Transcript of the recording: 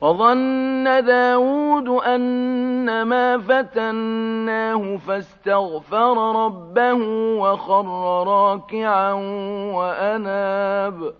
وظن داود أن ما فتناه فاستغفر ربه وخر راكعا وأناب.